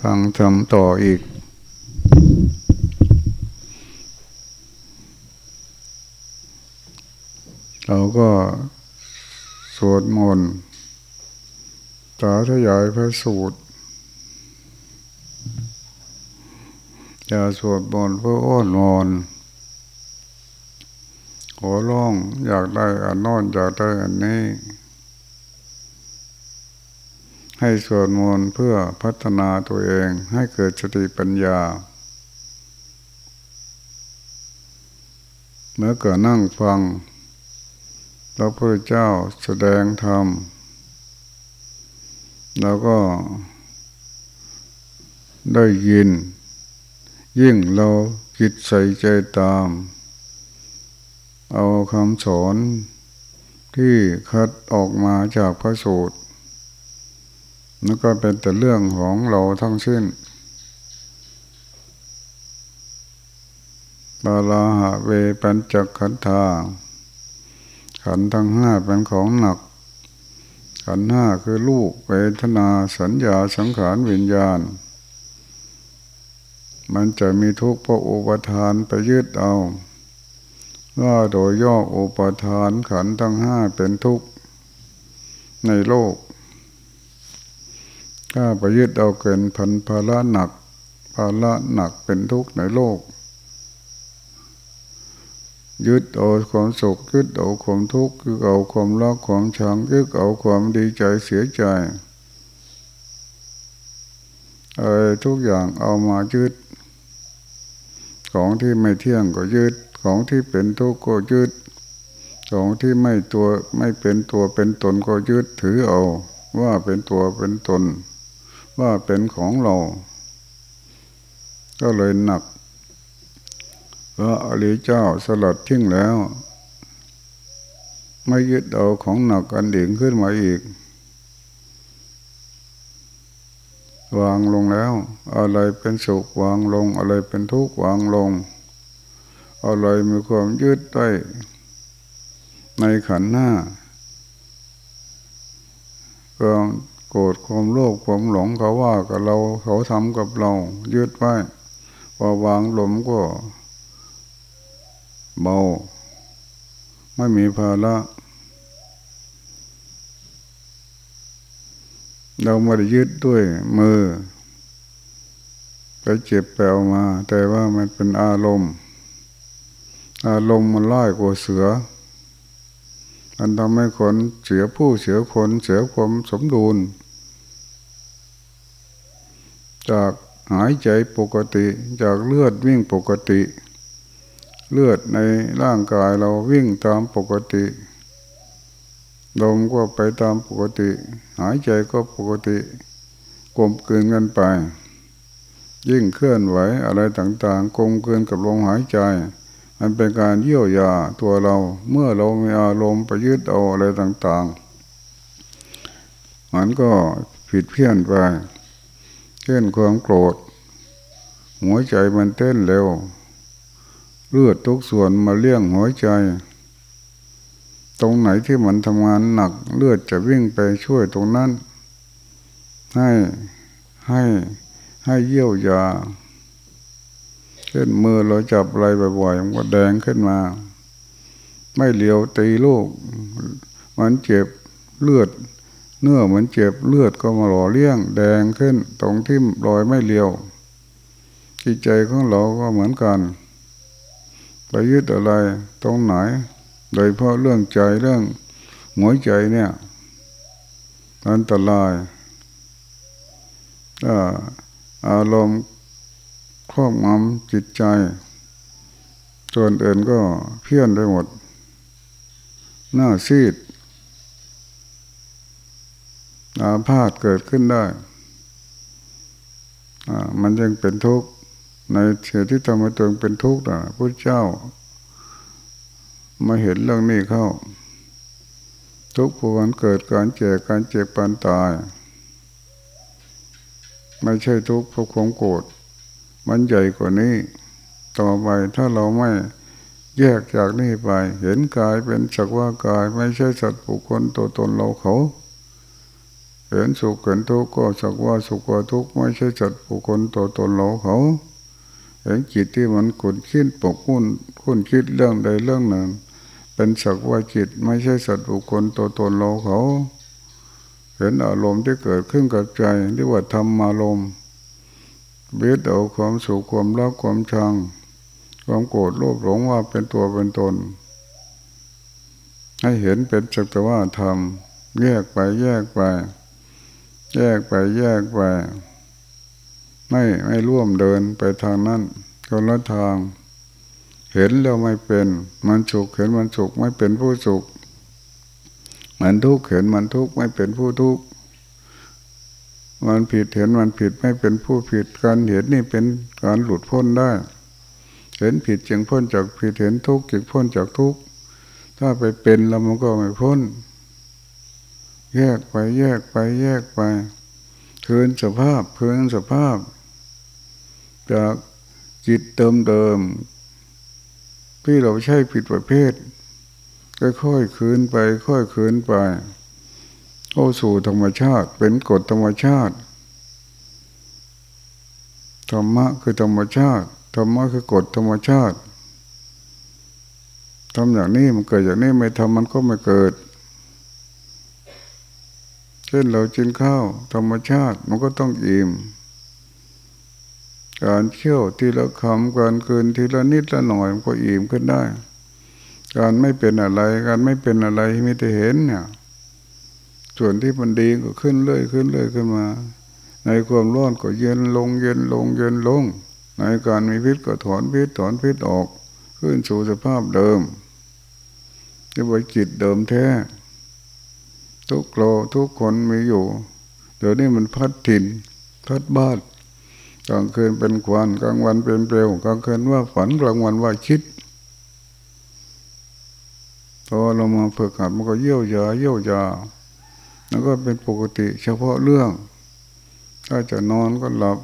ฟังทำต่ออีก เราก็สวดมนต์สาธยายพระสูตรจะสวดมนต์เพื่ออ้อนวอนขอร้องอยากได้อันนอนอยากได้อันนี้ ให้สวดมนต์เพื่อพัฒนาตัวเองให้เกิดสติปัญญา เมื่อเกิดนั่งฟังพระพุทธเจ้าแสดงธรรม แล้วก็ได้ยิน ยิ่งเราจิตใส่ใจตาม เอาคำสอนที่คัดออกมาจากพระสูตร นั่นก็เป็นแต่เรื่องของเราทั้งสิ้นบาลาหะเวปัญจขันธาขันทั้งห้าเป็นของหนัก ขันห้าคือลูกเวทนาสัญญาสังขารวิญญาณ มันจะมีทุกข์เพราะอุปทานไปยึดเอาว่าโดยย่ออุปทานขันทั้งห้าเป็นทุกข์ในโลก ถ้าไปยึดเอาเกินพันภาระหนัก ภาระหนักเป็นทุกข์ในโลก ยึดเอาความสุขยึดเอาความทุกข์ยึดเอาความรักความชังยึดเอาความดีใจเสียใจอะไรทุกอย่างเอามายึด ของที่ไม่เที่ยงก็ยึด ของที่เป็นทุกข์ก็ยึด ของที่ไม่ตัวไม่เป็นตัวเป็นตนก็ยึดถือเอาว่าเป็นตัวเป็นตน ว่าเป็นของเรา ก็เลยหนักพระอริยเจ้าสลัดทิ้งแล้ว ไม่ยึดเอาของหนักอันดิ่งขึ้นมาอีก วางลงแล้ว อะไรเป็นสุขวางลง อะไรเป็นทุกข์วางลง อะไรมีความยึดได้ในขันหน้าความ โกรธความโลภความหลงเขาว่ากับเราเขาทำกับเรายึดไว้พอวางลมก็เบา ไม่มีภาระเราไม่ได้ยึดด้วยมือไปเจ็บแปลวมา แต่ว่ามันเป็นอารมณ์ อารมณ์มันไล่กว่าเสือมันทำให้คนเสียผู้เสียคนเสียความสมดุล จากหายใจปกติจากเลือดวิ่งปกติ เลือดในร่างกายเราวิ่งตามปกติลมก็ไปตามปกติ หายใจก็ปกติกลมเกินกันไป ยิ่งเคลื่อนไหวอะไรต่างๆกลมเกินกับลมหายใจ มันเป็นการเยี่ยวยาตัวเราเมื่อเรามีอารมณ์ไปยึดเอาอะไรต่างๆ มันก็ผิดเพี้ยนไป เช่นความโกรธ หัวใจมันเต้นเร็ว เลือดทุกส่วนมาเลี้ยงหัวใจ ตรงไหนที่มันทำงานหนัก เลือดจะวิ่งไปช่วยตรงนั้น ให้ให้ให้เยี่ยวยาเช่นมือเราจับอะไรบ่อยๆมันก็แดงขึ้นมา ไม่เหลียวตีลูก มันเจ็บเลือด เนื้อเหมือนเจ็บเลือดก็มาหล่อเลี้ยง แดงขึ้น ตรงที่รอยไม่เลียวจิตใจของเราก็เหมือนกันไปยึดอะไรตรงไหน โดยเพราะเรื่องใจเรื่องหัวใจเนี่ยอันตรายอารมณ์ครอบงำจิตใจ ส่วนอื่นก็เพี้ยนไปหมด หน้าซีด อาพาธเกิดขึ้นได้ มันยังเป็นทุกข์ ในเสียที่ทำให้ตัวเป็นทุกข์นะพระเจ้า มาเห็นเรื่องนี้เข้า ทุกข์วันเกิดการเจ็บการเจ็บปานตาย ไม่ใช่ทุกข์เพราะความโกรธมันใหญ่กว่านี้ ต่อไปถ้าเราไม่แยกจากนี้ไป เห็นกายเป็นสักว่ากาย ไม่ใช่สัตว์บุคคลตัวตนเราเขา เห็นสุขเห็นทุกข์ก็สักว่าสุขว่าทุกข์ไม่ใช่จัดบุคคลตัวตนเราเขาเห็นจิตที่มันขุนคิดปกคุ้นคุ้นคิดเรื่องใดเรื่องหนึ่ง เป็นสักว่าจิตไม่ใช่สัตว์บุคคลตัวตนเราเขา เห็นอารมณ์ที่เกิดขึ้นกับใจที่ว่าธรรมารมณ์เบียดเอาความสุขความรักความชัง ความโกรธโลภหลงว่าเป็นตัวเป็นตน ให้เห็นเป็นสักแต่ว่าธรรมแยกไปแยกไป แยกไปแยกไป ไม่ไม่ร่วมเดินไปทางนั้นคนละทาง เห็นแล้วไม่เป็น มันสุขเห็นมันสุขไม่เป็นผู้สุขมันทุกข์เห็นมันทุกข์ไม่เป็นผู้ทุกข์มันผิดเห็นมันผิดไม่เป็นผู้ผิดการเห็นนี่เป็นการหลุดพ้นได้ เห็นผิดจึงพ้นจากผิดเห็นทุกข์จึงพ้นจากทุกข์ถ้าไปเป็นแล้วมันก็ไม่พ้น แยกไปแยกไปแยกไป คืนสภาพคืนสภาพ จากจิตเดิมเดิมที่เราใช้ผิดประเภทค่อยๆคืนไป ค่อยคืนไปเข้าสู่ธรรมชาติเป็นกฎธรรมชาติธรรมะคือธรรมชาติธรรมะคือกฎธรรมชาติทำอย่างนี้มันเกิดอย่างนี้ไม่ทำมันก็ไม่เกิด ช่นเรากินข้าว ธรรมชาติมันก็ต้องอิ่ม การเคี่ยวทีละคำการเกินทีละนิดละหน่อยมันก็อิ่มขึ้นได้ การไม่เป็นอะไร การไม่เป็นอะไรมีแต่เห็นเนี่ย ส่วนที่มันดีก็ขึ้นเรื่อยขึ้นเรื่อยขึ้นมา ในความร้อนก็เย็นลงเย็นลงเย็นลง ในการมีพิษก็ถอนพิษถอนพิษออก ขึ้นสู่สภาพเดิมจะไปจิตเดิมแท้ ทุกโลทุกคนมีอยู่เดี๋ยวนี้มันพัดถิ่นพัดบ้านกลางคืนเป็นควันกลางวันเป็นเปลวกลางคืนว่าฝันกลางวันว่าคิดพอเรามาฝึกหัดมันก็เยี่ยวยาเยี่ยวยาแล้วก็เป็นปกติเฉพาะเรื่อง ถ้าจะนอนก็หลับ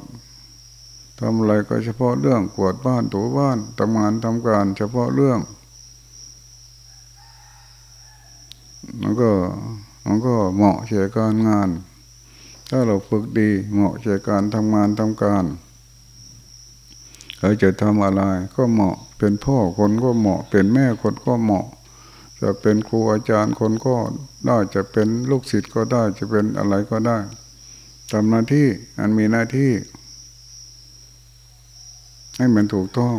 ทำอะไรก็เฉพาะเรื่องกวดบ้านถูบ้านทำงานทำการเฉพาะเรื่อง แล้วก็ มันก็เหมาะเฉการงาน ถ้าเราฝึกดีเหมาะเฉการทำงานทำการเราจะทำอะไรก็เหมาะเป็นพ่อคนก็เหมาะ เป็นแม่คนก็เหมาะ จะเป็นครูอาจารย์คนก็ได้จะเป็นลูกศิษย์ก็ได้จะเป็นอะไรก็ได้ทำหน้าที่อันมีหน้าที่ ให้มันถูกต้อง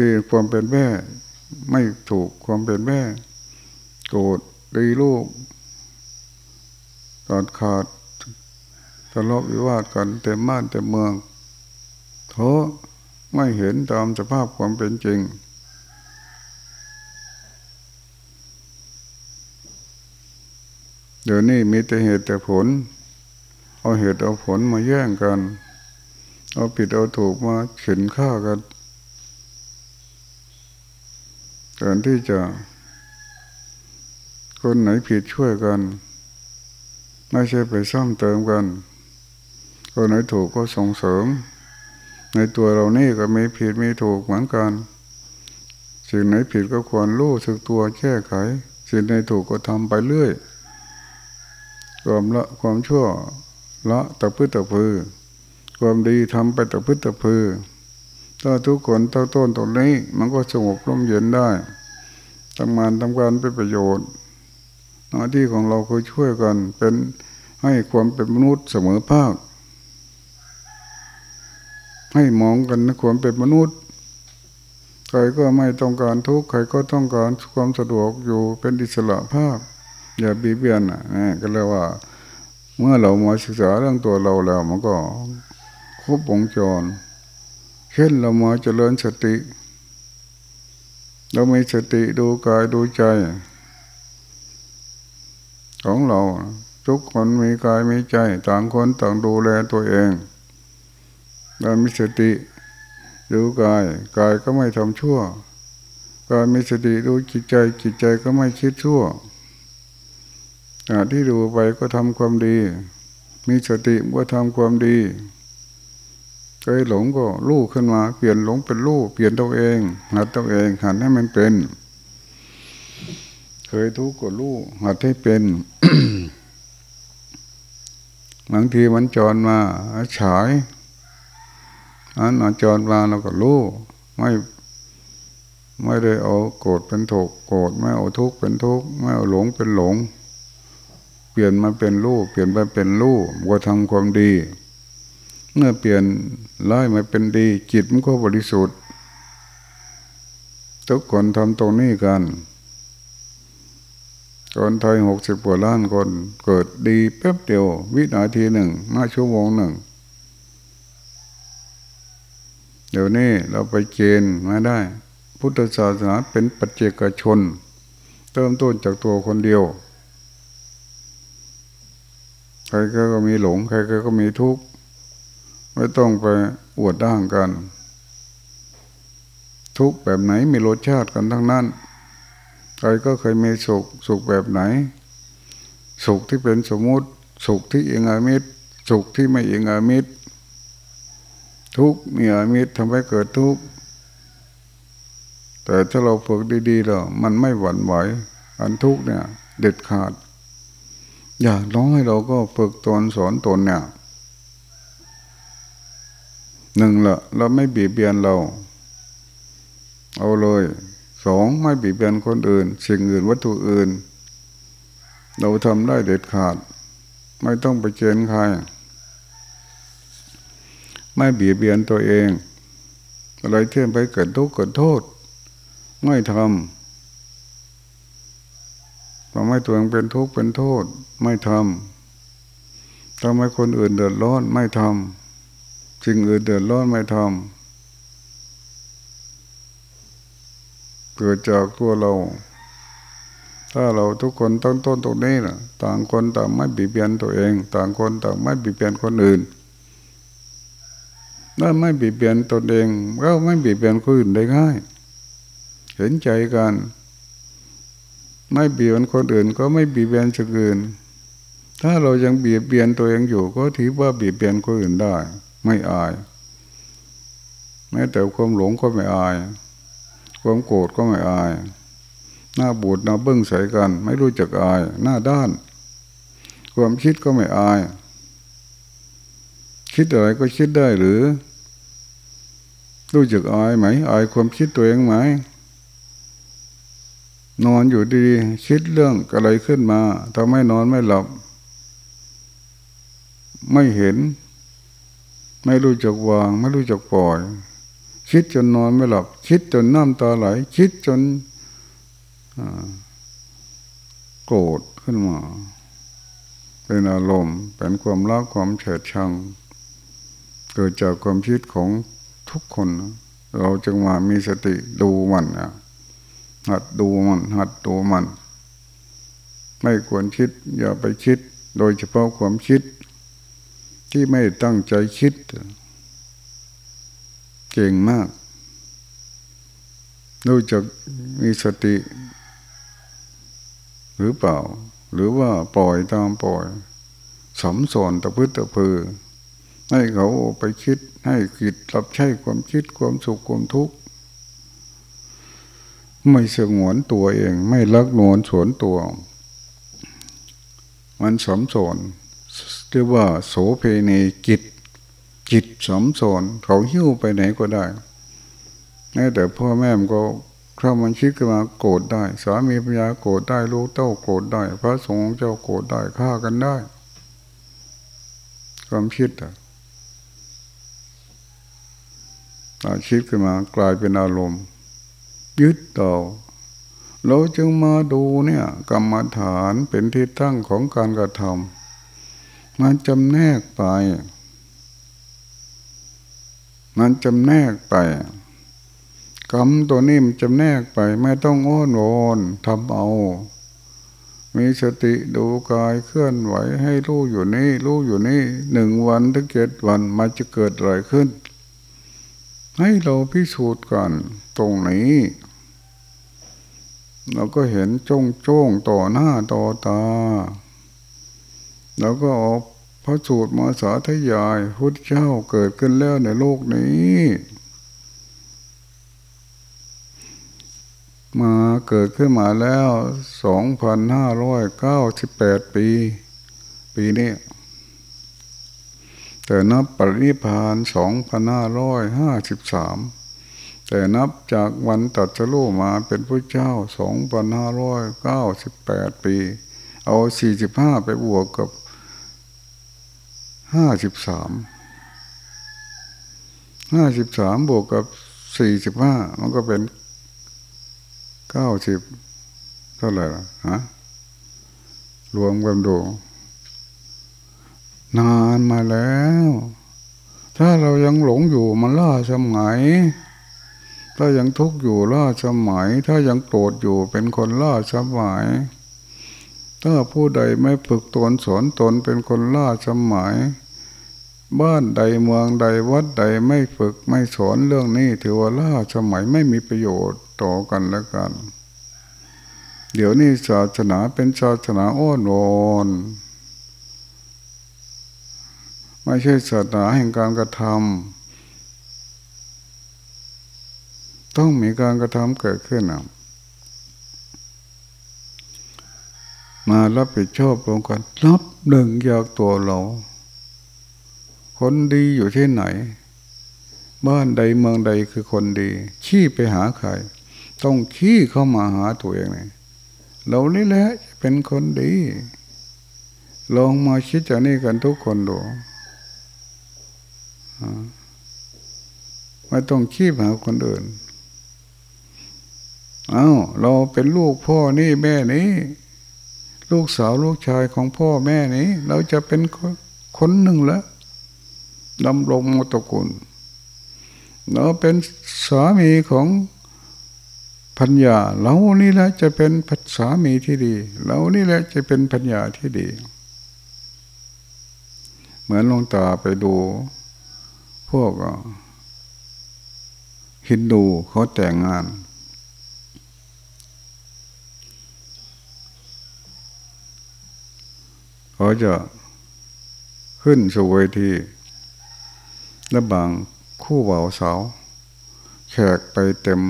ดีความเป็นแม่ ไม่ถูกความเป็นแม่ โกรธตีลูกตัดขาดทะเลาะวิวาทกันเต็มบ้านเต็มเมืองเพราะไม่เห็นตามสภาพความเป็นจริง เดี๋ยวนี้มีแต่เหตุแต่ผล เอาเหตุเอาผลมาแย่งกัน เอาผิดเอาถูกมาเข็นฆ่ากันแทนที่จะ คนไหนผิดช่วยกัน ไม่ใช่ไปซ่อมเติมกัน คนไหนถูกก็ส่งเสริม ในตัวเรานี่ก็มีผิดมีถูกเหมือนกัน สิ่งไหนผิดก็ควรรู้สึกตัวแก้ไข สิ่งไหนถูกก็ทำไปเรื่อยความละความชั่วละตะพื้ตะพือ ความดีทำไปตะพื้ตะพือถ้าทุกคนเท่าต้นตรงนี้ มันก็สงบร่มเย็นได้ทำงานทำการเป็นประโยชน์ หน้าที่ของเราคือช่วยกันเป็นให้ความเป็นมนุษย์เสมอภาค ให้มองกันในความเป็นมนุษย์ ใครก็ไม่ต้องการทุกข์ใครก็ต้องการความสะดวกอยู่เป็นอิสระภาพ อย่าบีเบียนอะก็เรียกว่า เมื่อเรามาศึกษาเรื่องตัวเราแล้วมันก็ครบวงจร เช่นเรามาเจริญสติ เรามีสติดูกายดูใจ ของเรา ทุกคนมีกายมีใจ ต่างคนต่างดูแลตัวเองเรามีสติดูกาย กายก็ไม่ทำชั่วกายมีสติดูจิตใจ จิตใจก็ไม่คิดชั่วที่ดูไปก็ทำความดี มีสติก็ทำความดีเคยหลงก็ลูกขึ้นมา เปลี่ยนหลงเป็นลูกเปลี่ยนตัวเอง หัดตัวเองหัดให้มันเป็น เคยทุกข์ก็รู้หัดให้เป็นบางทีมันจรมาฉายอันจรมาเราก็รู้ไม่ไม่ได้เอาโกรธเป็นถูกโกรธไม่เอาทุกข์เป็นทุกข์ไม่เอาหลงเป็นหลง เปลี่ยนมาเป็นรู้เปลี่ยนไปเป็นรู้ว่าทำความดี เมื่อเปลี่ยนร้ายมาเป็นดี จิตมันก็บริสุทธิ์ ทุกคนทำตรงนี้กัน คนไทยหกสิบกว่าล้านคนเกิดดีแป๊บเดียว วินาทีหนึ่งมาชั่วโมงหนึ่ง เดี๋ยวนี้เราไปเกณฑ์มาได้ พุทธศาสนาเป็นปัจเจกชน เริ่มต้นจากตัวคนเดียว ใครก็มีหลง ใครก็มีทุกข์ ไม่ต้องไปอวดด้างกัน ทุกแบบไหนมีรสชาติกันทั้งนั้น ใครก็เคยมีสุขสุขแบบไหน สุขที่เป็นสมมุติ สุขที่เองอามิตร สุขที่ไม่เองอามิตร ทุกมีอามิตรทำให้เกิดทุกข์แต่ถ้าเราฝึกดีๆแล้วมันไม่หวั่นไหวอันทุกเนี่ย เด็ดขาด อย่างน้อยเราก็ฝึกตนสอนตนเนี่ยหนึ่งละเราไม่บีบเบียนเรา เอาเลย สองไม่บีบเบียนคนอื่นสิ่งอื่นวัตถุอื่น เราทำได้เด็ดขาด ไม่ต้องไปเจนใคร ไม่บีบเบียนตัวเอง อะไรเที่ยนไปเกิดทุกข์เกิดโทษ ไม่ทำทำให้ตัวเองเป็นทุกข์เป็นโทษ ไม่ทำทำให้คนอื่นเดือดร้อนไม่ทำสิ่งอื่นเดือดร้อนไม่ทำ เกิดจากตัวเรา ถ้าเราทุกคนต้นต้นตรงนี้นะต่างคนต่างไม่บีบเบียนตัวเอง ต่างคนต่างไม่บีบเบียนคนอื่นถ้าไม่บีบเบียนตนเองก็ไม่บีบเบียนคนอื่นได้ง่าย เห็นใจกัน ไม่บีบเบียนคนอื่น ก็ไม่บีบเบียนคนอื่น ถ้าเรายังบีบเบียนตัวเองอยู่ ก็ถือว่าบีบเบียนคนอื่นได้ ไม่อาย แม้แต่ความหลงก็ไม่อาย ความโกรธก็ไม่อาย หน้าบูดหน้าเบิ้งใส่กัน ไม่รู้จักอาย หน้าด้าน ความคิดก็ไม่อาย คิดอะไรก็คิดได้หรือ รู้จักอายไหม อายความคิดตัวเองไหม นอนอยู่ดีคิดเรื่องอะไรขึ้นมาทำให้นอนไม่หลับ ไม่เห็น ไม่รู้จักวาง ไม่รู้จักปล่อย คิดจนนอนไม่หลับ คิดจนน้ำตาไหล คิดจนโกรธขึ้นมา เป็นอารมณ์เป็นความรักความเฉดชัง เกิดจากความคิดของทุกคน เราจึงมามีสติดูมันนะหัดดูมัน หัดดูมัน ไม่ควรคิด อย่าไปคิด โดยเฉพาะความคิดที่ไม่ตั้งใจคิด เก่งมากรู้จักมีสติ หรือเปล่า หรือว่าปล่อยตามปล่อยสมสอนตะพื้นตะพือ ให้เขาไปคิดให้คิดรับใช้ความคิดความสุขความทุกข์ไม่สงวนตัวเอง ไม่ลักนวนสวนตัว มันสมสอนเรียกว่าโสเพณีกิจ จิตสมสนเขาหิ้วไปไหนก็ได้แม้แต่พ่อแม่มันก็ถ้ามันคิดขึ้นมาโกรธได้ สามีปัญญาโกรธได้ลูกเต้าโกรธได้ พระสงฆ์เจ้าโกรธได้ฆ่ากันได้ ความคิดอะาคิดขึ้นมากลายเป็นอารมณ์ ยึดต่อเราจึงมาดูเนี่ยกรรมฐานเป็นที่ตั้งของการกระทำมันจำแนกไป มันจำแนกไปกรรมตัวนี้มันจำแนกไป ไม่ต้องอ้อนวอนทำเอา มีสติดูกายเคลื่อนไหวให้รู้อยู่นี่รู้อยู่นี่หนึ่งวันถึงเจ็ดวันมันจะเกิดอะไรขึ้น ให้เราพิสูจน์กันตรงนี้ เราก็เห็นจ้องจ้องต่อหน้าต่อตา แล้วก็ออก พระสูตรมาสาธยายพุทธเจ้าเกิดขึ้นแล้วในโลกนี้ มาเกิดขึ้นมาแล้วสองพันห้าร้อยเก้าสิบแปดปี ปีนี้แต่นับปรินิพานสองพันห้าร้อยห้าสิบสามแต่นับจากวันตัดสรู้มาเป็นพระเจ้าสองพันห้าร้อยเก้าสิบแปดปี เอาสี่สิบห้าไปบวกกับ ห้าสิบสามห้าสิบสามบวกกับสี่สิบห้ามันก็เป็นเก้าสิบเท่าไหร่ฮะรวมกันดู นานมาแล้ว ถ้าเรายังหลงอยู่มันล่าสมัย ถ้ายังทุกข์อยู่ล่าสมัย ถ้ายังโกรธอยู่เป็นคนล่าสมัย ถ้าผู้ใดไม่ฝึกตนสอนตนเป็นคนล่าสมัย บ้านใดเมืองใดวัดใดไม่ฝึกไม่สอนเรื่องนี้ถือว่าล่าสมัยไม่มีประโยชน์ต่อกันและกัน เดี๋ยวนี้ศาสนาเป็นศาสนาอ้อนวอนไม่ใช่ศาสนาแห่งการกระทำต้องมีการกระทำเกิดขึ้นมารับผิดชอบรวมกันรับหนึ่งอยากตัวเรา คนดีอยู่ที่ไหน บ้านใดเมืองใดคือคนดี ขี้ไปหาใคร ต้องขี้เข้ามาหาตัวเองเนี่ยเรานี่แหละเป็นคนดี ลองมาคิดจากนี้กันทุกคนดูไม่ต้องขี้หาคนอื่น เอา้า เราเป็นลูกพ่อนี่แม่นี้ ลูกสาวลูกชายของพ่อแม่นี้ เราจะเป็นคนหนึ่งแล้ว ดำรงมตกุลเราเป็นสามีของพัญญาเรานี่แหละจะเป็นสามีที่ดี เรานี่แหละจะเป็นพัญญาที่ดี เหมือนลงตาไปดู พวกฮินดูเขาแต่งงาน เขาจะขึ้นสู่เวที และบางคู่บ่าวสาว แขกไปเต็ม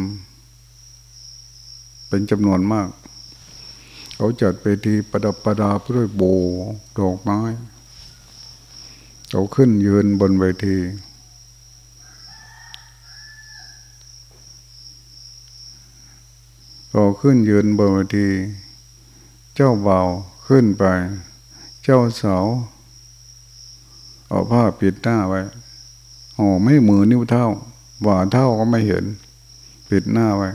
เป็นจำนวนมาก เขาจัดไปทีประดับประดาด้วยโบดอกไม้ เขาขึ้นยืนบนเวทีเขาขึ้นยืนบนเวที เจ้าบ่าวขึ้นไป เจ้าสาวเอาผ้าปิดหน้าไว้ โอ้ไม่มือนิ้วเท่าว่าเท่าก็ไม่เห็น ปิดหน้าไว้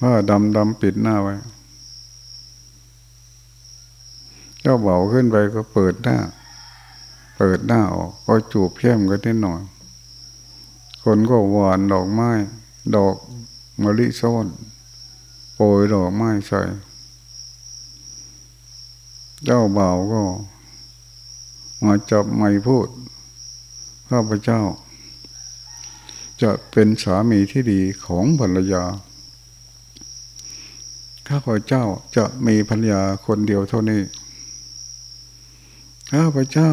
ผ้าดำดำปิดหน้าไว้เจ้าเบาขึ้นไปก็เปิดหน้า เปิดหน้าออก ก็จูบเพี้ยมกันนิดหน่อย คนก็หวานดอกไม้ ดอกมะลิซ้อนโปรยดอกไม้ใส่ เจ้าเบาก็ มาจับไม่พูด ข้าพเจ้า จะเป็นสามีที่ดีของภรรยา ข้าพเจ้าจะมีภรรยาคนเดียวเท่านี้ ข้าพเจ้า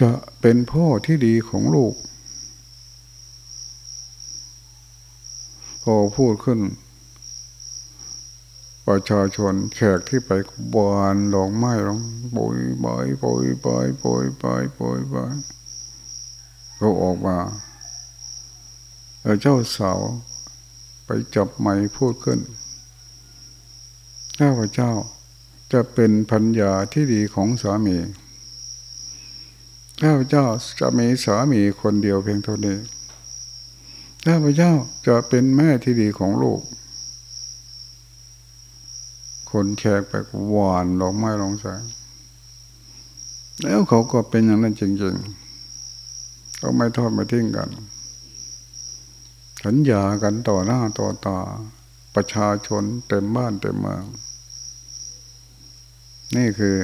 จะเป็นพ่อที่ดีของลูก พอพูดขึ้น ประชาชนแขกที่ไปบานดอกไม้ร้องโบยบายโบยบายโบยบายโบยบาย เขาออกมาเจ้าสาวไปจับไม้พูดขึ้นข้าพเจ้าจะเป็นพัญญาที่ดีของสามีข้าพเจ้าจะมีสามีคนเดียวเพียงเท่านี้ข้าพเจ้าจะเป็นแม่ที่ดีของลูก คนแขกไปหวานดอกไม้ลงใส่แล้วเขาก็เป็นอย่างนั้นจริงๆ ก็ไม่ทอดไม่ทิ้งกัน สัญญากันต่อหน้าต่อตา ประชาชนเต็มบ้านเต็มเมือง นี่คือ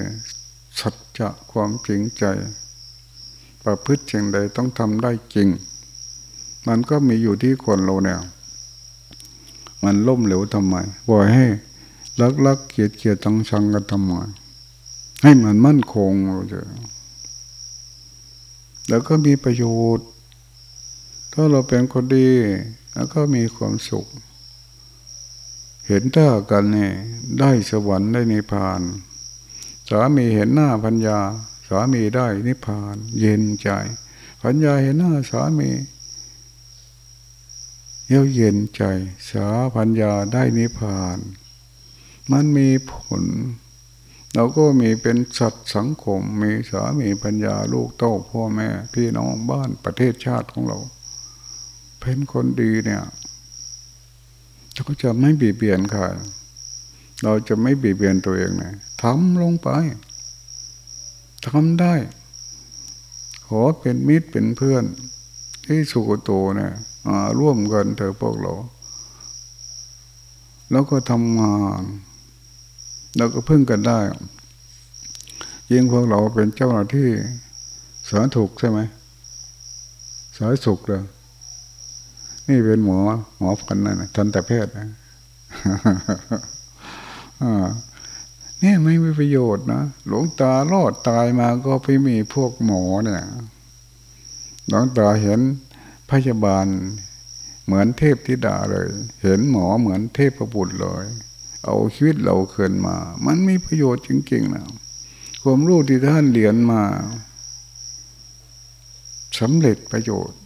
สัจจะความจริงใจ ประพฤติเชิงใดต้องทำได้จริง มันก็มีอยู่ที่คนเราเนี่ยมันล่มเหลวทำไมบ่อยให้ลักลักเกียดเกียดตังชังกันทำไมให้มันมั่นคงเราจะ แล้วก็มีประโยชน์ ถ้าเราเป็นคนดี แล้วก็มีความสุข เห็นท่ากันเนี่ยได้สวรรค์ได้นิพพาน สามีเห็นหน้าพัญญา สามีได้นิพพาน เย็นใจพัญญาเห็นหน้าสามีเย้าเย็นใจ สาพัญญาได้นิพพาน มันมีผล เราก็มีเป็นสัตว์สังคม มีสามีปัญญาลูกเต้าพ่อแม่ พี่น้องบ้านประเทศชาติของเรา เป็นคนดีเนี่ยเราก็จะไม่บีบเบียนใครเราจะไม่บีบเบียนตัวเองนะทำลงไปทำได้ ขอเป็นมิตรเป็นเพื่อน ที่สุกโตเนี่ยร่วมกันเถอะพวกเรา แล้วก็ทำงาน แล้วก็พึ่งกันได้ยิ่งพวกเราเป็นเจ้าหน้าที่สาธารณสุขใช่ไหมสาธารณสุขเลยนี่เป็นหมอหมอฟันนะทันแต่แพทย์นะนี่ไม่มีประโยชน์นะหลวงตารอดตายมาก็ไปมีพวกหมอเนี่ยหลวงตาเห็นพยาบาลเหมือนเทพธิดาเลย เห็นหมอเหมือนเทพประบุตรเลย เอาชีวิตเราเกินมา มันมีประโยชน์จริงๆนะความรู้ที่ท่านเรียนมาสำเร็จประโยชน์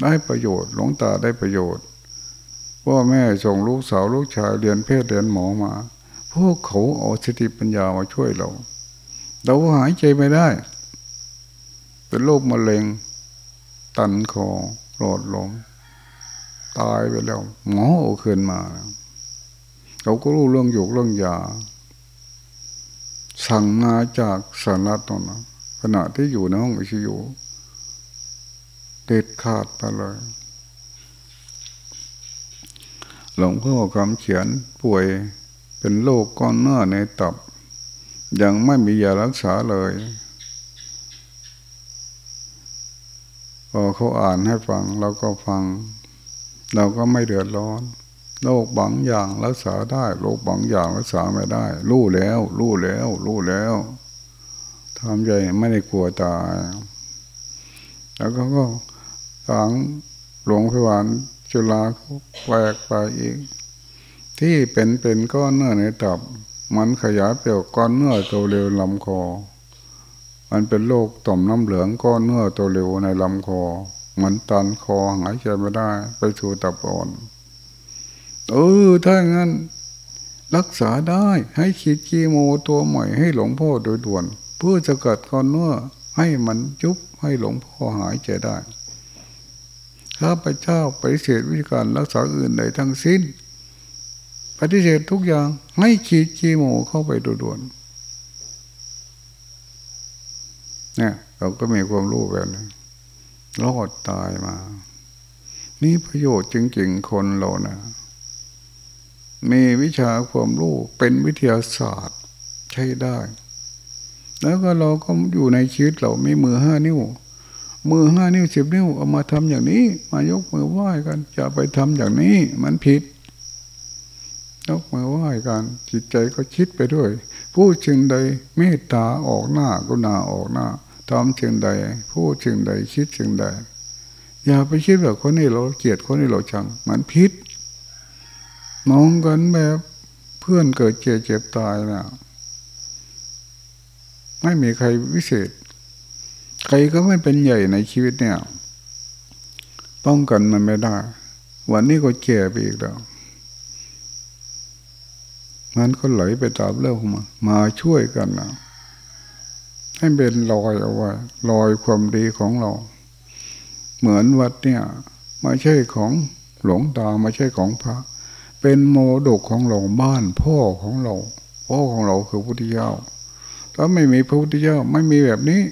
ได้ประโยชน์หลวงตาได้ประโยชน์พ่อแม่ส่งลูกสาวลูกชายเรียนเพศเรียนหมอมา พวกเขาเอาสติปัญญามาช่วยเรา เราหายใจไม่ได้ เป็นโรคมะเร็ง ตันคอหลอดลมตายไปแล้ว หมอเอาคืนมา เขาก็รู้เรื่องหยกเรื่องยา สั่งมาจากสารัตตนะขณะที่อยู่ในห้องอิชิยูเด็ดขาดไปเลยหลวงพ่อคำเขียนป่วยเป็นโรคก้อนเนื้อในตับ ยังไม่มียารักษาเลย พอเขาอ่านให้ฟัง เราก็ฟัง เราก็ไม่เดือดร้อน โรคบางอย่างรักษาได้โรคบางอย่างรักษาไม่ได้ รู้แล้ว รู้แล้ว รู้แล้วทำใจไม่ได้กลัวตาย แล้วก็ก็ทางหลวงพิวานจุฬาแปลกไปอีก ที่เป็นเป็นก้อนเนื้อในตับ มันขยายเปลี่ยวก้อนเนื้อตัวเร็วลำคอ มันเป็นโรคต่อมน้ำเหลืองก้อนเนื้อตัวเร็วในลำคอ เหมือนตันคอหายใจไม่ได้ ไปสู่ตับอ่อน เออถ้างั้น รักษาได้ให้ขีดกีโมตัวใหม่ให้หลวงพ่อโดยด่วน เพื่อจะกัดก้อนเนื้อให้มันยุบให้หลวงพ่อหายใจได้ข้าพเจ้าปฏิเสธวิธีการรักษาอื่นใดทั้งสิ้น ปฏิเสธทุกอย่างให้ขีดกีโมเข้าไปโดยด่วนเนี่ยเราก็มีความรู้แบบนี้รอดตายมา นี่ประโยชน์จริงๆคนเรานะ มีวิชาความรู้เป็นวิทยาศาสตร์ใช้ได้ แล้วก็เราก็อยู่ในชีวิตเราไม่มือห้านิ้ว มือห้านิ้วสิบนิ้วเอามาทำอย่างนี้ มายกมือไหว้กันจะไปทำอย่างนี้มันผิดยกมือไหว้กันจิตใจก็คิดไปด้วย พูดจึงใดเมตตาออกหน้าก็นาออกหน้าทำจึงใด พูดจึงใดคิดจึงใด อย่าไปคิดแบบคนนี้เราเกลียดคนนี้เราชังมันผิด มองกันแบบเพื่อนเกิดเจ็บเจ็บตายนะไม่มีใครวิเศษ ใครก็ไม่เป็นใหญ่ในชีวิตเนี่ย ป้องกันมันไม่ได้ วันนี้ก็แก่ไปอีกแล้วมันก็ไหลไปตามเรื่องมา มาช่วยกันนะให้เป็นรอยเอาไว้รอยความดีของเรา เหมือนวัดเนี่ยไม่ใช่ของหลวงตาไม่ใช่ของพระ เป็นโมดกของเราบ้านพ่อของเรา พ่อของเราคือพระพุทธเจ้าถ้าไม่มีพระพุทธเจ้าไม่มีแบบนี้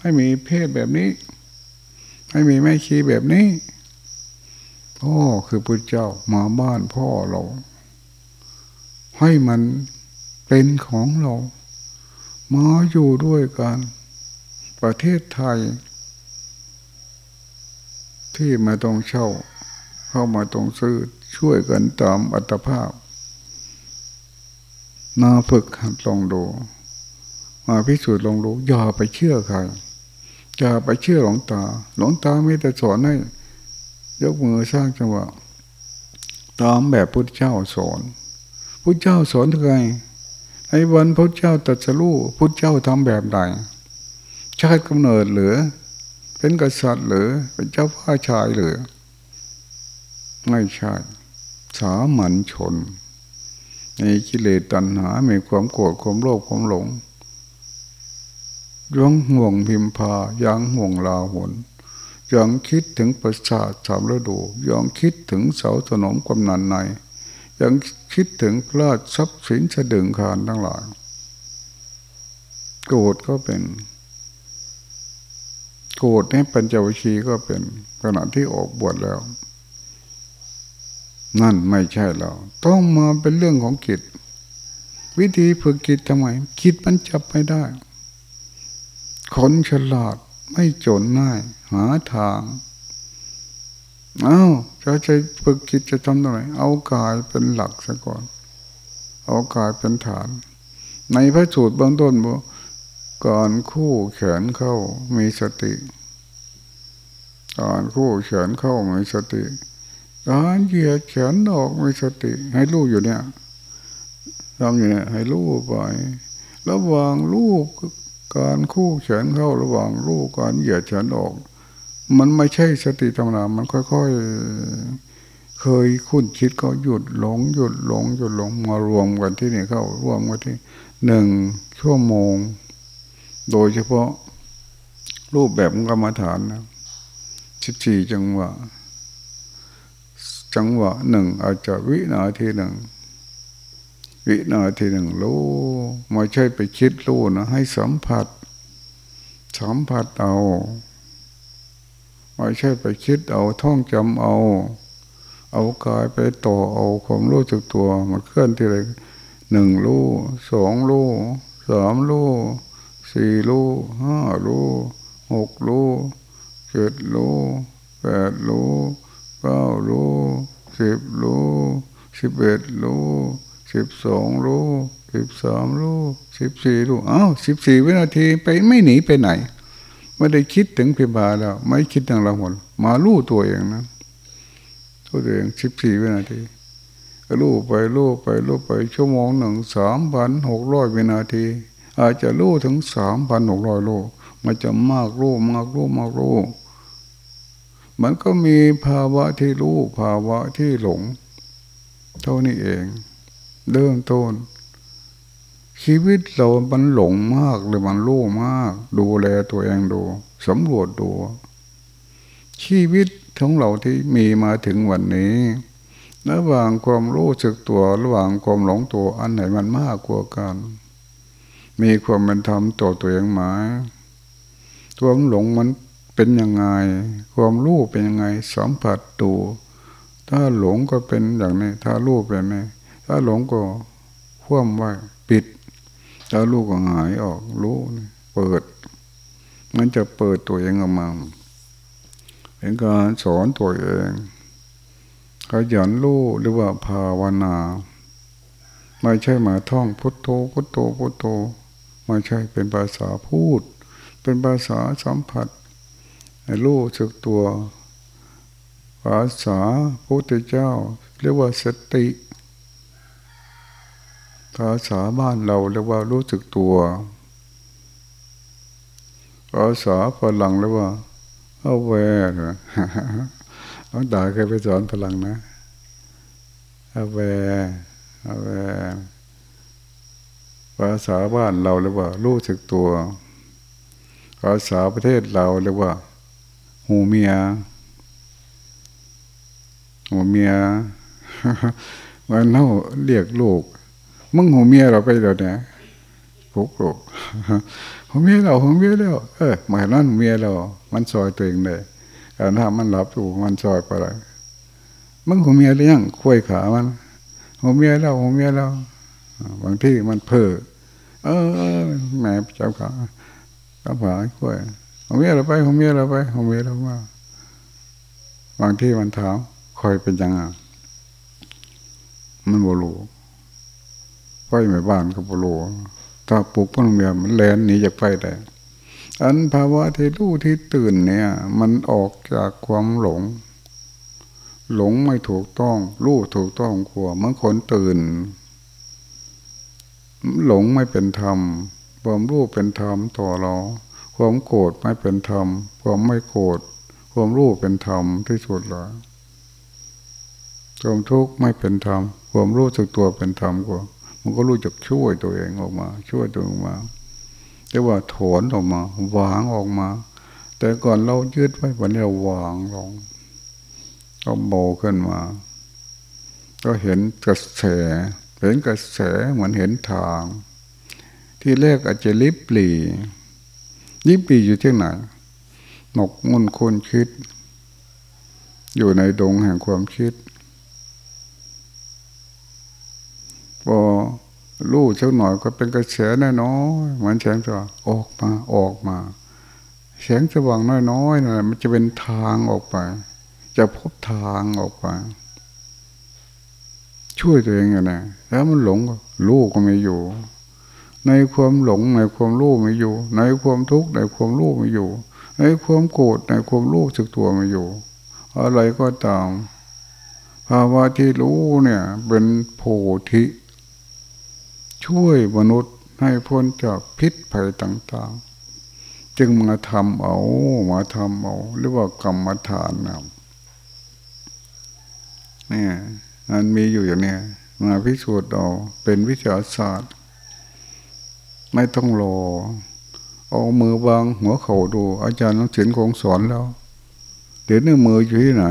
ไม่มีเพศแบบนี้ ไม่มีแม่ชีแบบนี้ พ่อคือพระเจ้ามาบ้านพ่อเรา ให้มันเป็นของเรามาอยู่ด้วยกัน ประเทศไทย ที่มาต้องเช่า เข้ามาต้องซื้อ ช่วยกันตามอัตภาพมาฝึกหัดลองดูมาพิสูจน์ลองดูอย่าไปเชื่อใครจะไปเชื่อหลวงตา หลวงตาไม่แต่สอนให้ยกมือสร้างจังหวะตามแบบพุทธเจ้าสอนพุทธเจ้าสอนยังไงในวันพระเจ้าตรัสรู้พุทธเจ้าทำแบบใดชาติกำเนิดหรือ เป็นกษัตริย์หรือเป็นเจ้าพ่อชายหรือ ไม่ใช่ สามัญชนในกิเลสตัณหา มีความโกรธ ความโลภ ความหลงยังห่วงพิมพา ยังห่วงลาหนยังคิดถึงประสาทสามฤดูยังคิดถึงเสาถนอมกำนันใน ยังคิดถึงพลาดทรัพย์สินสะดึงคานทั้งหลาย โกรธก็เป็น โกรธให้ปัญจวิชีก็เป็นขณะที่ออกบวชแล้ว นั่นไม่ใช่เรา ต้องมาเป็นเรื่องของกิจ วิธีฝึกกิจทำไมคิดมันจับไม่ได้คนฉลาดไม่จนง่าย หาทางเอา้าจะจะฝึกจิตจะทำตรงไหนเอากายเป็นหลักซะก่อน เอากายเป็นฐาน ในพระสูตรบางต้นบอกก่อนคู่แขนเข้ามีสติ ก่อนคู่แขนเข้ามีสติ การเหยียดแขนออกมีสติ ให้ลูกอยู่เนี่ยทำอยู่เนี่ย ให้ลูกไป ระหว่างลูกการคู่แขนเข้าระหว่างลูกการเหยียดแขนออก มันไม่ใช่สติธรรมดามันค่อยๆ เคยคุ้นคิดก็หยุดหลง หยุดหลงหยุดหลงมารวมกันที่นี่เข้ารวมกันที่หนึ่งชั่วโมง โดยเฉพาะรูปแบบกรรมฐานนะสิบสี่จังหวะ จังหวะหนึ่ง อาจจะวินาทีหนึ่ง วินาทีหนึ่งรู้ไม่ใช่ไปคิดรู้นะ ให้สัมผัส สัมผัสเอาไม่ใช่ไปคิดเอาท่องจำเอา เอากายไปต่อเอาความรู้จักตัวมันเคลื่อนที่ไรหนึ่งรู้สองรู้สามรู้สี่รู้ห้ารู้หกรู้เจ็ดรู้แปดรู้ เก้ารู้สิบรู้สิบเอ็ดรู้สิบสองรู้สิบสามรู้สิบสี่รู้อ้าวสิบสี่วินาทีไปไม่หนีไปไหนไม่ได้คิดถึงพิบาแล้ว ไม่คิดถึงเราหมดมาลู่ตัวเองนะตัวเองสิบสี่วินาทีลู่ไปลู่ไปลู่ไปชั่วโมงหนึ่งสามพันหกร้อยวินาที อาจจะลู่ถึงสามพันหกร้อยลู่มันจะมากลู่มากลู่มากลู่ มันก็มีภาวะที่รู้ภาวะที่หลง เท่านี้เอง เริ่มต้น ชีวิตเรา มันหลงมากหรือมันรู้มาก ดูแลตัวเองดูสำรวจดู ชีวิตของเราที่มีมาถึงวันนี้ระหว่างความรู้สึกตัวระหว่างความหลงตัวอันไหนมันมากกว่ากัน มีความเป็นธรรมตัวตัวเองไหมความหลงมัน เป็นยังไง ความรู้เป็นยังไงสัมผัสดูถ้าหลงก็เป็นอย่างนี้ ถ้ารู้เป็นไงถ้าหลงก็คว่ำไว้ปิด ถ้าลูกก็หายออกรู้เปิด มันจะเปิดตัวเองออกมาเป็นการสอนตัวเองขยันรู้หรือว่าภาวนา ไม่ใช่มาท่องพุทโธพุทโธพุทโธไม่ใช่เป็นภาษาพูด เป็นภาษาสัมผัส รู้สึกตัว ภาษาพระพุทธเจ้า เรียกว่าสติ ภาษาบ้านเราเรียกว่ารู้สึกตัว ภาษาฝรั่งเรียกว่า aware เอาด่าเคยไปสอนฝรั่งนะ aware aware ภาษาบ้านเราเรียกว่า รู้สึกตัว ภาษาประเทศเราเรียกว่า ฮู้เมื่อหูเมียวันเล่าเรียกลูกมึงหัวเมียเราไปเดี๋ยวนี้พุกลูกหัวเมียเราหัวเมียแล้วเออหมายนั้นเมียเรา มันซอยตัวเองเลยการทำมันหลับอยู่มันซอยไปเลยมึงหัวเมียหรือยังคุยขามันหัวเมียเราหัวเมียเราบางที่มันเพ้อเออแม่เจ้าขาก็ผาคุย หัวเมียเราไปหัวเมียเราไปหัวเมียเรามาบางที่มันถามคอยเป็นยังไงมันโมลูไฟไม่บ้านก็ปลูถ้าปลูกพ้นเมียมันแลนหนีจากไฟได้อันภาวะที่รู้ที่ตื่นเนี่ย มันออกจากความหลง หลงไม่ถูกต้อง รู้ถูกต้องขัวเมื่อคนตื่น หลงไม่เป็นธรรมความรู้เป็นธรรมต่อเรา ความโกรธไม่เป็นธรรม ความไม่โกรธความรู้เป็นธรรมที่สุดแล้วความทุกข์ไม่เป็นธรรม ความรู้สึกตัวเป็นธรรมกว่ามันก็รู้จักช่วยตัวเองออกมา ช่วยตัวเองมาเรียกว่าถอนออกมา วางออกมา แต่ก่อนเรายืดไว้วันนี้เราวางลงก็โบขึ้นมา ก็เห็นกระแส เห็นกระแสเหมือนเห็นทาง ที่แรกอาจจะลิบหลี ลิบหลีอยู่ที่ไหนหนกมุ่นคนคิด อยู่ในดงแห่งความคิดพอรู้เช่าหน่อยก็เป็นกระแสน้อยเหมือนแสงสว่างออกมาออกมาแสงสว่างน้อยๆนะมันจะเป็นทางออกไป จะพบทางออกไป ช่วยตัวเองไงนะแล้วมันหลงรู้ก็ไม่อยู่ ในความหลงในความรู้ไม่อยู่ ในความทุกข์ในความรู้ไม่อยู่ ในความโกรธในความรู้สึกตัวไม่อยู่ อะไรก็ตามภาวะที่รู้เนี่ยเป็นโพธิ ช่วยมนุษย์ให้พ้นจากพิษภัยต่างๆ จึงมาทำเอามาทำเอาหรือว่ากรรมฐานนะเนี่ยมันมีอยู่อย่างนี้มาพิสูจน์เอาเป็นวิทยาศาสตร์ ไม่ต้องรอ เอามือวางหัวเข่าดู อาจารย์น้องศิลคงสอนแล้วเดี๋ยวนี้มืออยู่ที่ไหน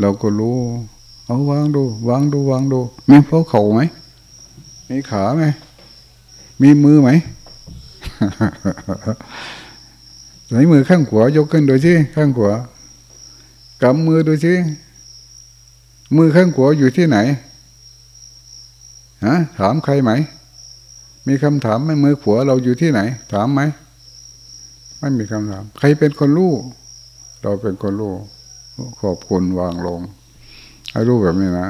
เราก็รู้ เอาวางดู วางดูวางดูมีเพราะเข่าไหมมีขาไหมมีมือไหมไหนมือข้างขวายกขึ้นดูสิข้างขวากำมือดูสิมือข้างขวาอยู่ที่ไหนฮะถามใครไหม มีคำถามไหมมือขวาเราอยู่ที่ไหน ถามไหมไม่มีคำถาม ใครเป็นคนรู้ เราเป็นคนรู้ ขอบคุณวางลง ให้รู้แบบนี้นะ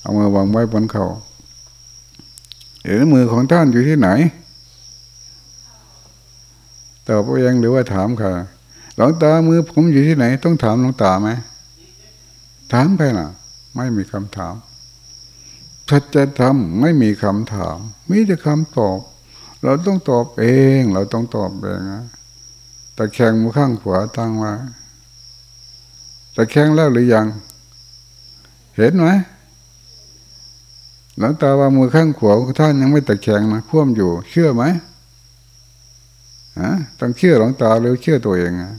เอามือวางไว้บนเขา่าเห็นมือของท่านอยู่ที่ไหนตอบเองหรือว่าถามค่ะ หลวงตามือผมอยู่ที่ไหน ต้องถามหลวงตาไหม ถามไปนะไม่มีคำถาม สัจธรรมไม่มีคำถาม มีแต่คำตอบ เราต้องตอบเอง เราต้องตอบเองนะแต่แข่งมือข้างขวาตั้งไว้แต่แข่งแล้วหรือยัง เห็นไหมหลังตาว่ามือข้างขวาท่านยังไม่ตะแคงนะพ่วมอยู่ เชื่อไหมฮะต้องเชื่อหลังตาหรือเชื่อตัวเองอะ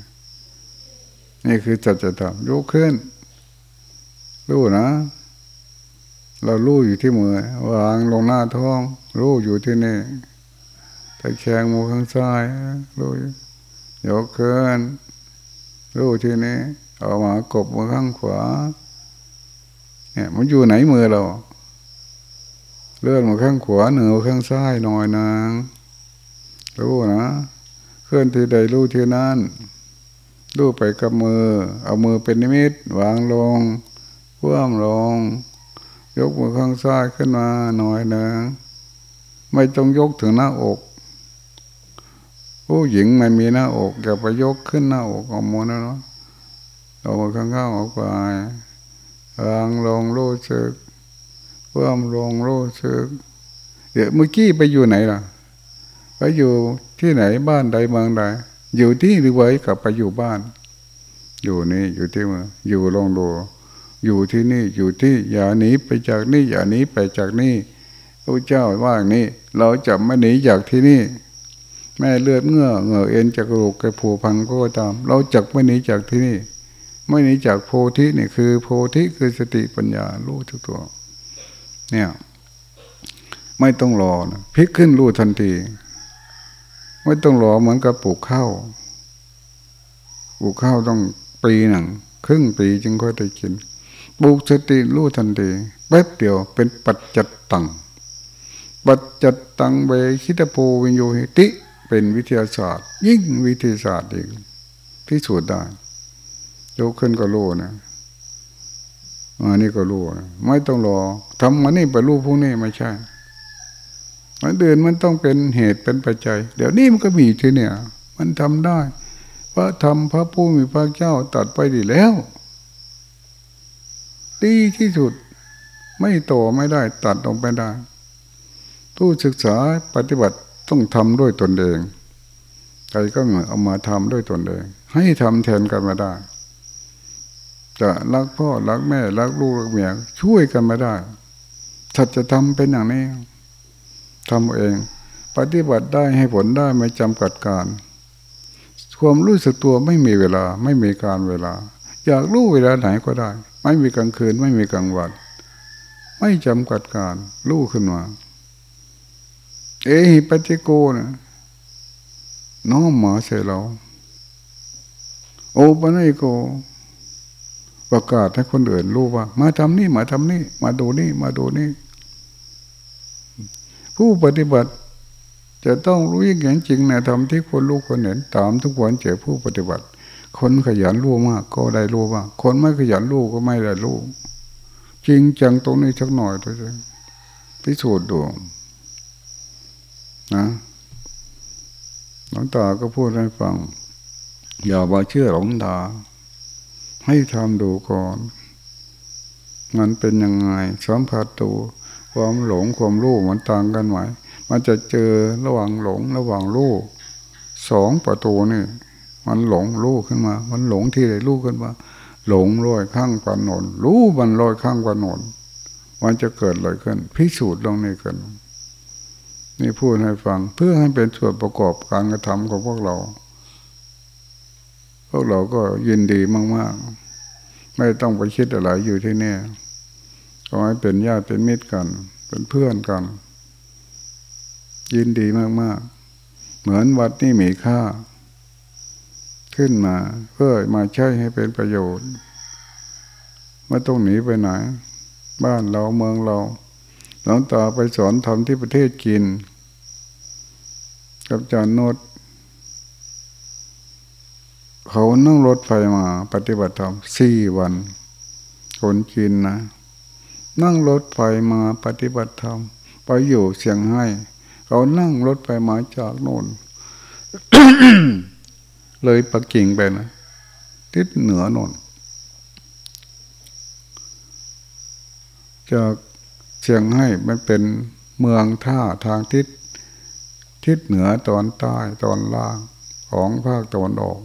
นี่คือจัดจะทำยกขึ้นรู้นะ เรารู้อยู่ที่มือวางลงหน้าท้องรู้อยู่ที่นี่ตะแคงมือข้างซ้ายรู้ยกขึ้นรู้ที่นี่เอามากบมือข้างขวา เนี่ย มันอยู่ไหนมือเรา เลื่อนมาข้างขวาเหนือข้างซ้ายหน่อยนางรู้นะเคลื่อนที่ใดรู้ที่นั้นรู้ไปกับมือ เอามือเป็นนิมิต วางลงคว่ำลง ยกมือข้างซ้ายขึ้นมาหน่อยนะไม่ต้องยกถึงหน้าอก ผู้หญิงไม่มีหน้าอกอย่าไปยกขึ้นหน้าอกเอามือนะเนาะเอามือข้างๆออกไปวางลงรู้สึกเพิ่มลงรู้สึกเดี๋ยวเมื่อกี้ไปอยู่ไหนล่ะ ไปอยู่ที่ไหนบ้านใดเมืองใดอยู่ที่หรือไว้กับไปอยู่บ้าน อยู่นี่อยู่ที่เมืองอยู่ลงดู อยู่ที่นี่อยู่ที่อย่าหนีไปจากนี่อย่าหนีไปจากนี่พระเจ้าว่าอย่างนี้เราจะไม่หนีจากที่นี่ แม่เลือดเงื่อเงื่อเอ็นจากกระดูกกระผูพังก็ตาม เราจักไม่หนีจากที่นี่ ไม่หนีจากโพธินี่คือ โพธิคือสติปัญญารู้ทุกตัว เนี่ย ไม่ต้องรอนะพลิกขึ้นรู้ทันที ไม่ต้องรอเหมือนกับปลูกข้าวปลูกข้าวต้องปีหนึ่งครึ่งปีจึงค่อยได้กิน ปลูกสติรู้ทันทีแป๊บเดียวเป็นปัจจัตตัง ปัจจัตตังเบคิตโพวิญโยหิติ เป็นวิทยาศาสตร์ ยิ่งวิทยาศาสตร์อีกพิสูจน์ได้ยกขึ้นก็รู้นะอันนี้ก็รู้ไม่ต้องรอทำมันนี่ไปรู้พวกนี้ไม่ใช่มันเดินมันต้องเป็นเหตุเป็นปัจจัย เดี๋ยวนี้มันก็มีที่เนี่ย มันทำได้พระธรรมพระผู้มีพระเจ้าตัดไปดีแล้ว ดีที่สุด ไม่โตไม่ได้ตัดลงไปได้ผู้ศึกษาปฏิบัติต้องทำด้วยตนเองใครก็เอามาทำด้วยตนเอง ให้ทำแทนกันมาได้ จะรักพ่อรักแม่รักลูกรักเมียช่วยกันมาได้สัจธรรมเป็นอย่างนี้ทำเอง ปฏิบัติได้ให้ผลได้ไม่จำกัดการความรู้สึกตัวไม่มีเวลาไม่มีการเวลา อยากรู้เวลาไหนก็ได้ ไม่มีกลางคืน ไม่มีกลางวัน ไม่จำกัดการรู้ขึ้นมา เอหิปัจโกนะน้อมมาเสเรา โอปัญโก ประกาศให้คนอื่นรู้ว่า มาทำนี่ มาทำนี่ มาดูนี่ มาดูนี่ ผู้ปฏิบัติจะต้องรู้อย่างจริงในธรรมที่คนรู้คนเห็นตามทุกวันเจอผู้ปฏิบัติ คนขยันรู้มาก ก็ได้รู้บ้างคนไม่ขยันรู้ก็ไม่ได้รู้จริงจังตรงนี้สักหน่อยตัวเองพิสูจน์ดูนะหลวงตาก็พูดให้ฟัง อย่าว่าเชื่อหลวงตา ให้ทำดูก่อน มันเป็นยังไงสัมผัสตัวความหลงความรู้มันต่างกันไหมมันจะเจอระหว่างหลงระหว่างรู้สองประตูนี่ มันหลงรู้ขึ้นมา มันหลงที่ไหนรู้ขึ้นมา หลงลอยข้างกวนนรู้มันลอยข้างกวนนมันจะเกิดอะไรขึ้น พิสูจน์ลงนี้กันนี่พูดให้ฟังเพื่อให้เป็นส่วนประกอบการกระทำของพวกเรา พวกเราก็ยินดีมาก ๆ ไม่ต้องไปคิดอะไรอยู่ที่นี่ขอให้เป็นญาติเป็นมิตรกัน เป็นเพื่อนกัน ยินดีมาก ๆ เหมือนวัดนี่มีค่า ขึ้นมาเพื่อมาใช้ให้เป็นประโยชน์ไม่ต้องหนีไปไหน บ้านเราเมืองเราหลวงตาไปสอนทำที่ประเทศกินกับจานโนดเขานั่งรถไฟมาปฏิบัติธรรมสี่วันคนกินนะ นั่งรถไฟมาปฏิบัติธรรมไปอยู่เสียงให้ เขานั่งรถไฟมาจากโน่น เลยปักกิ่งไปนะทิศเหนือนนจากเชียงให้มันเป็นเมืองท่าทางทิศทิศเหนือตอนใต้ตอนล่างของภาคตะวันออก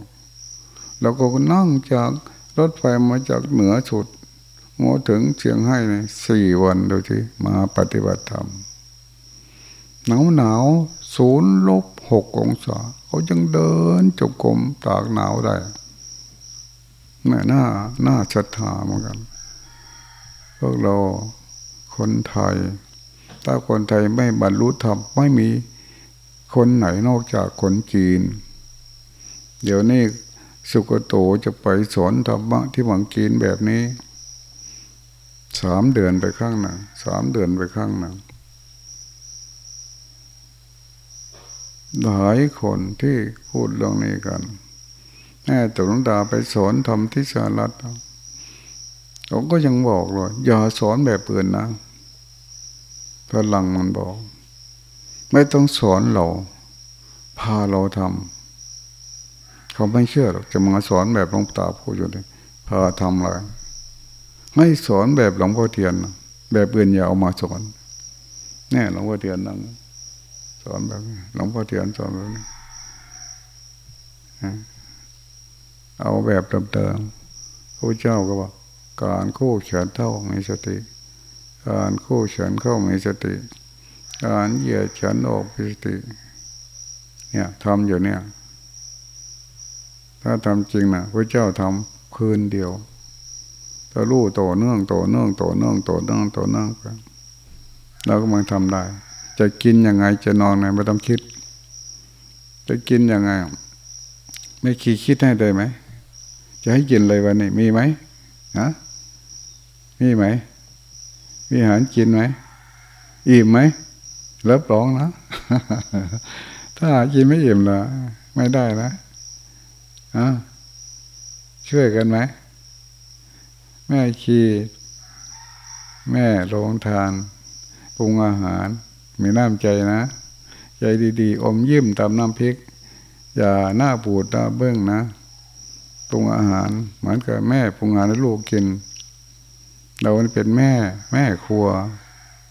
เราก็นั่งจากรถไฟมาจากเหนือสุดมาถึงเชียงให้ในสี่วันดูที่มาปฏิบัติธรรมหนาวหนาวศูนย์ลบ หกองศา เขายังเดินจบกรมตากหนาวได้แม่หน้าหน้าชัดทาเหมือนกัน พวกเราคนไทย ถ้าคนไทยไม่บรรลุธรรมไม่มีคนไหนนอกจากคนจีน เดี๋ยวนี้สุกโตจะไปสอนธรรมะที่หวังจีนแบบนี้ สามเดือนไปข้างหนึ่งสามเดือนไปข้างหนึ่ง หลายคนที่พูดเรื่องนี้กันแม่ตุลดาไปสอนทำที่สหรัฐเขาก็ยังบอกเลยอย่าสอนแบบเปื่อนนะพลังมันบอก ไม่ต้องสอนเรา พาเราทำเขาไม่เชื่อหรอกจะมาสอนแบบหลวงตาพูดอยู่เลยพาทำอะไรไม่สอนแบบหลวงพ่อเทียน แบบอื่นอย่าเอามาสอนแน่หลวงพ่อเทียนนั่ง สอนแบบหลวงพ่อเทียนสอนแบบนี้เอาแบบเติมๆพระเจ้าก็ว่าการคู่เขียนเท่ามีสติ การคู่เฉันเข้ามีสติ การเหยียดฉันออกมีสติ เนี่ยทำอยู่เนี่ย ถ้าทำจริงนะพระเจ้าทำคืนเดียวถ้ารู้ต่อเนื่องต่อเนื่องต่อเนื่องต่อเนื่องต่อเนื่องไปเราก็มันทำได้ จะกินยังไงจะนอนไงไม่ต้องคิด จะกินยังไง ไม่คิดคิดให้ได้ไหม จะให้กินอะไรวันนี้มีไหมฮะมีไหม มีอาหารกินไหมอิ่มไหมรับรองนะ ถ้ากินไม่อิ่มละไม่ได้นะอะช่วยกันไหมแม่ขีแม่โรงทานปรุงอาหาร มีน้ำใจนะ ใจดีๆ อมยิ้มตามน้ำพริก อย่าหน้าปูดหน้าเบื้องนะปรุงอาหารเหมือนกับแม่ปรุงอาหารให้ลูกกิน เราเป็นแม่ แม่ครัว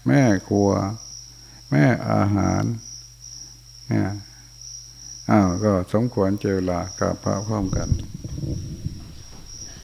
แม่ครัว แม่อาหารเนี่ยอ้าวก็สมควรเจอลากับพระพร้อมกัน